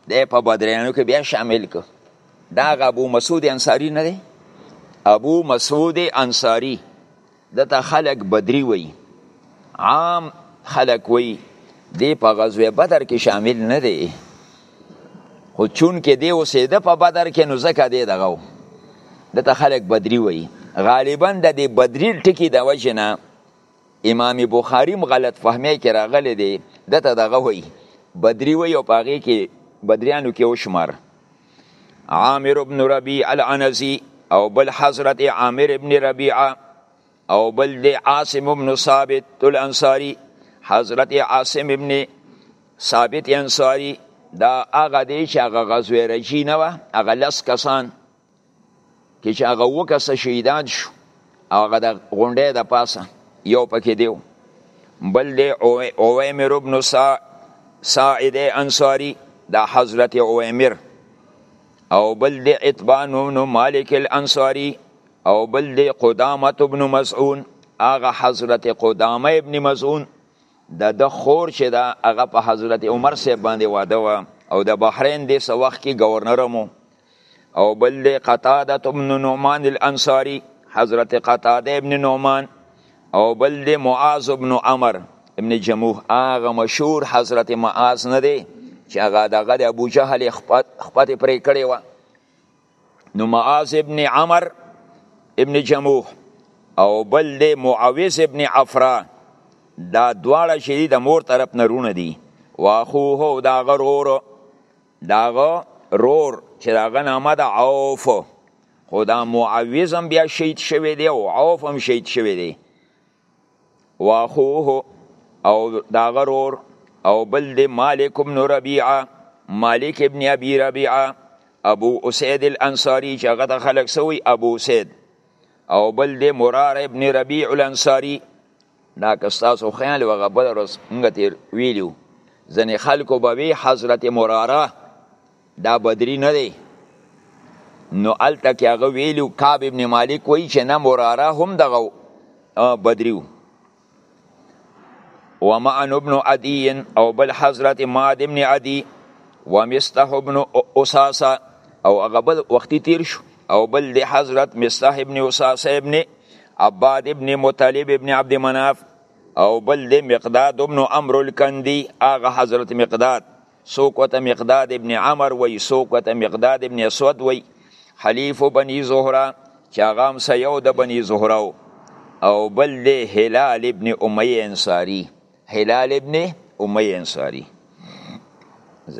دی په بدریانو کې بیا شامل کو دا ابو مسعود انصاری نه دی ابو مسعود انصاری دته خلق بدری وی عام خلق وی دی په غزوه بدر کې شامل نه دی خو چون کې دی اوسېده په بدر کې نو ځکه دی دغه دته خلق بدری وی غالبا د دې بدری ټکی د وجنه امام بخاری هم غلط فهمي کې راغلی دی دته دغه وی بدری وی او پاغي کې بدریانو کې وشمار عامر ابن ربیع العنزی او بل حضرت عامر ابن ربیعه او بل دی عاصم ابن ثابت الانصاری حضرت عاصم ابن ثابت انصاری دا هغه دی چې هغه غزوه رجی نه وه هغه لس کسان کې چې هغه وکسه شهیدان شو او هغه د غونډې د پاسه یو پکې دیو بل دی اویمر ابن سا ساعد انصاری دا حضرت اویمر او بل دی اتبان ابن مالک الانصاری او بل دی قدامت ابن مسعون هغه حضرت قدامه ابن مسعون د د خور چې دا هغه په حضرت عمر سه باندې واده و او د بحرین د سوخ کې گورنر مو او بل دی قتاده ابن نعمان الانصاری حضرت قتاده ابن نعمان او بل دی معاذ ابن عمر ابن جموح هغه مشهور حضرت معاذ نه دی چې هغه دغه د ابو جهل خپت پرې کړی و نو معاذ ابن عمر ابن جموح او بل دی معاوز ابن عفرا دا دواړه چې د مور طرف نه رونه دي واخوه دا غرور داغه رور چې داغه نامه ده عوف خو دا معوذ هم بیا شهید شوی دی او عوف هم شهید شوی دی واخوه او داغه رور او بل دی مالک ابن ربیعه مالک ابن ابي ربيعه ابو اسید الانصاری چې هغه د خلک سوی ابو اسید او بل دی مرار ابن ربيع الانصاری دا که ستاسو خیال وغه بل ورځ موږ تیر ویلو ځنې خلکو به وی حضرت مراره دا بدری نه دی نو الته کې هغه ویلو کعب ابن مالک وایي چې نه مراره هم دغه بدریو ومعن ابن عدی او بل حضرت ماد ابن عدی ومستح ابن اساسه او هغه بل وختي تیر شو او بل دی حضرت مصطح ابن اساس ابن عباد ابن مطلب ابن عبد مناف او بل دی مقداد ابن امر الکندی آغا حضرت مقداد سوک و تا مقداد ابن عمر وی سوک و تا مقداد ابن اسود وی حلیف بنی زهرا چه آغا هم سیو دا بنی زهرا او بل دی حلال ابن امی انصاری حلال ابن امی انصاری